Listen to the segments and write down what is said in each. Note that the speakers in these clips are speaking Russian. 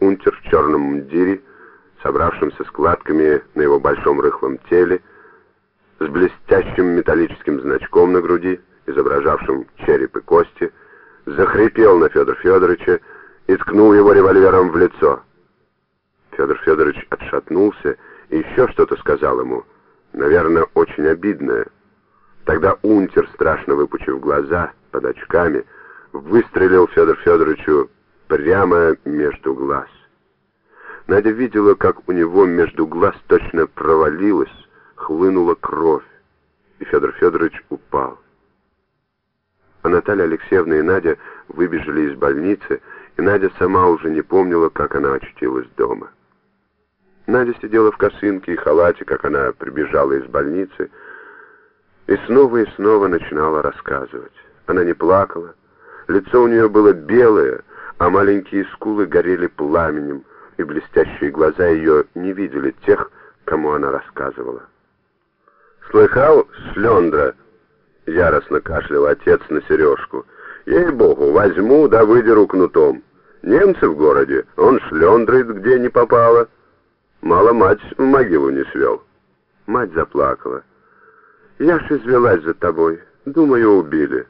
унтер в черном мундире, собравшимся складками на его большом рыхлом теле, с блестящим металлическим значком на груди, изображавшим череп и кости, захрипел на Федора Федоровича и ткнул его револьвером в лицо. Федор Федорович отшатнулся и еще что-то сказал ему, наверное, очень обидное. Тогда унтер, страшно выпучив глаза под очками, выстрелил Федор Федоровичу прямо между глаз. Надя видела, как у него между глаз точно провалилась, хлынула кровь, и Федор Федорович упал. А Наталья Алексеевна и Надя выбежали из больницы, и Надя сама уже не помнила, как она очутилась дома. Надя сидела в косынке и халате, как она прибежала из больницы, и снова и снова начинала рассказывать. Она не плакала, лицо у нее было белое, а маленькие скулы горели пламенем, и блестящие глаза ее не видели тех, кому она рассказывала. «Слыхал, шлендра?» — яростно кашлял отец на сережку. «Ей-богу, возьму да выдеру кнутом. Немцы в городе, он шлендрит, где не попало. Мало мать в могилу не свел». Мать заплакала. «Я ж извелась за тобой. Думаю, убили».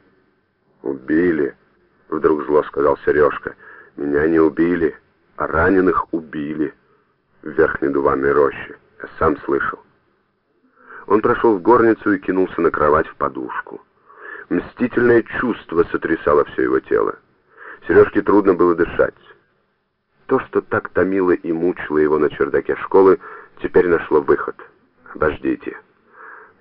«Убили», — вдруг зло сказал Сережка. «Меня не убили, а раненых убили в верхней дуванной роще. Я сам слышал». Он прошел в горницу и кинулся на кровать в подушку. Мстительное чувство сотрясало все его тело. Сережке трудно было дышать. То, что так томило и мучило его на чердаке школы, теперь нашло выход. «Обождите.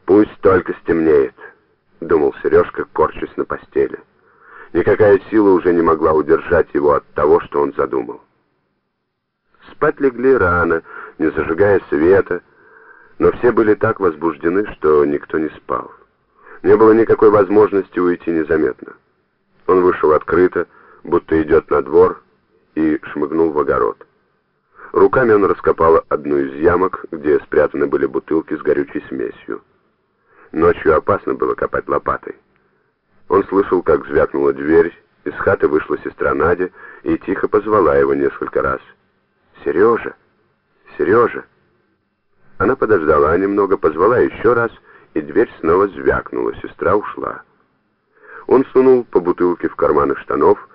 Пусть только стемнеет», — думал Сережка, корчась на постели. Никакая сила уже не могла удержать его от того, что он задумал. Спать легли рано, не зажигая света, но все были так возбуждены, что никто не спал. Не было никакой возможности уйти незаметно. Он вышел открыто, будто идет на двор, и шмыгнул в огород. Руками он раскопал одну из ямок, где спрятаны были бутылки с горючей смесью. Ночью опасно было копать лопатой. Он слышал, как звякнула дверь, из хаты вышла сестра Надя и тихо позвала его несколько раз. «Сережа! Сережа!» Она подождала немного, позвала еще раз, и дверь снова звякнула, сестра ушла. Он сунул по бутылке в карманы штанов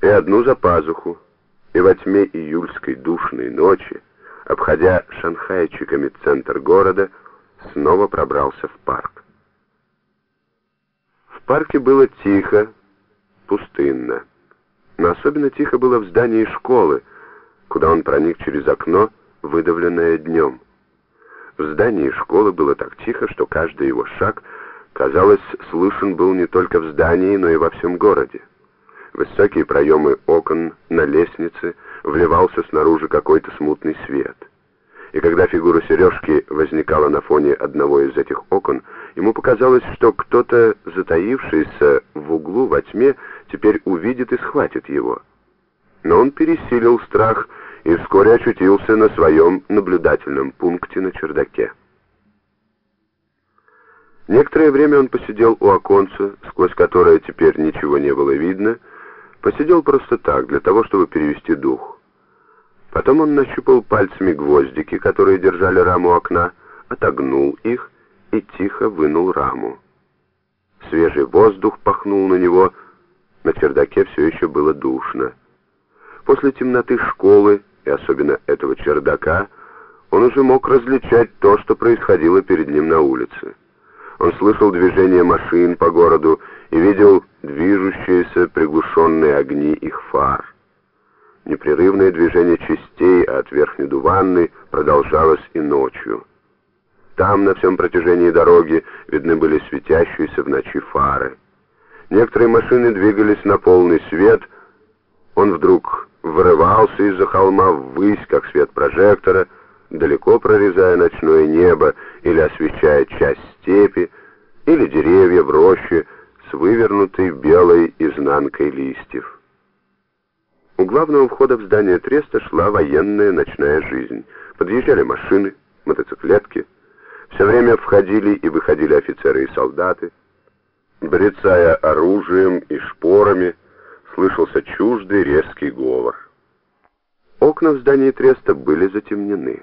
и одну за пазуху, и во тьме июльской душной ночи, обходя шанхайчиками центр города, снова пробрался в парк. Парке было тихо, пустынно. Но особенно тихо было в здании школы, куда он проник через окно, выдавленное днем. В здании школы было так тихо, что каждый его шаг, казалось, слышен был не только в здании, но и во всем городе. Высокие проемы окон на лестнице вливался снаружи какой-то смутный свет. И когда фигура Сережки возникала на фоне одного из этих окон, ему показалось, что кто-то, затаившийся в углу во тьме, теперь увидит и схватит его. Но он пересилил страх и вскоре очутился на своем наблюдательном пункте на чердаке. Некоторое время он посидел у оконца, сквозь которое теперь ничего не было видно, посидел просто так, для того, чтобы перевести дух. Потом он нащупал пальцами гвоздики, которые держали раму окна, отогнул их и тихо вынул раму. Свежий воздух пахнул на него, на чердаке все еще было душно. После темноты школы и особенно этого чердака, он уже мог различать то, что происходило перед ним на улице. Он слышал движение машин по городу и видел движущиеся приглушенные огни их фар. Непрерывное движение частей от верхней дуванны продолжалось и ночью. Там, на всем протяжении дороги, видны были светящиеся в ночи фары. Некоторые машины двигались на полный свет. Он вдруг вырывался из-за холма ввысь, как свет прожектора, далеко прорезая ночное небо или освещая часть степи, или деревья в роще с вывернутой белой изнанкой листьев. У главного входа в здание Треста шла военная ночная жизнь. Подъезжали машины, мотоциклетки. Все время входили и выходили офицеры и солдаты. Брецая оружием и шпорами, слышался чуждый резкий говор. Окна в здании треста были затемнены.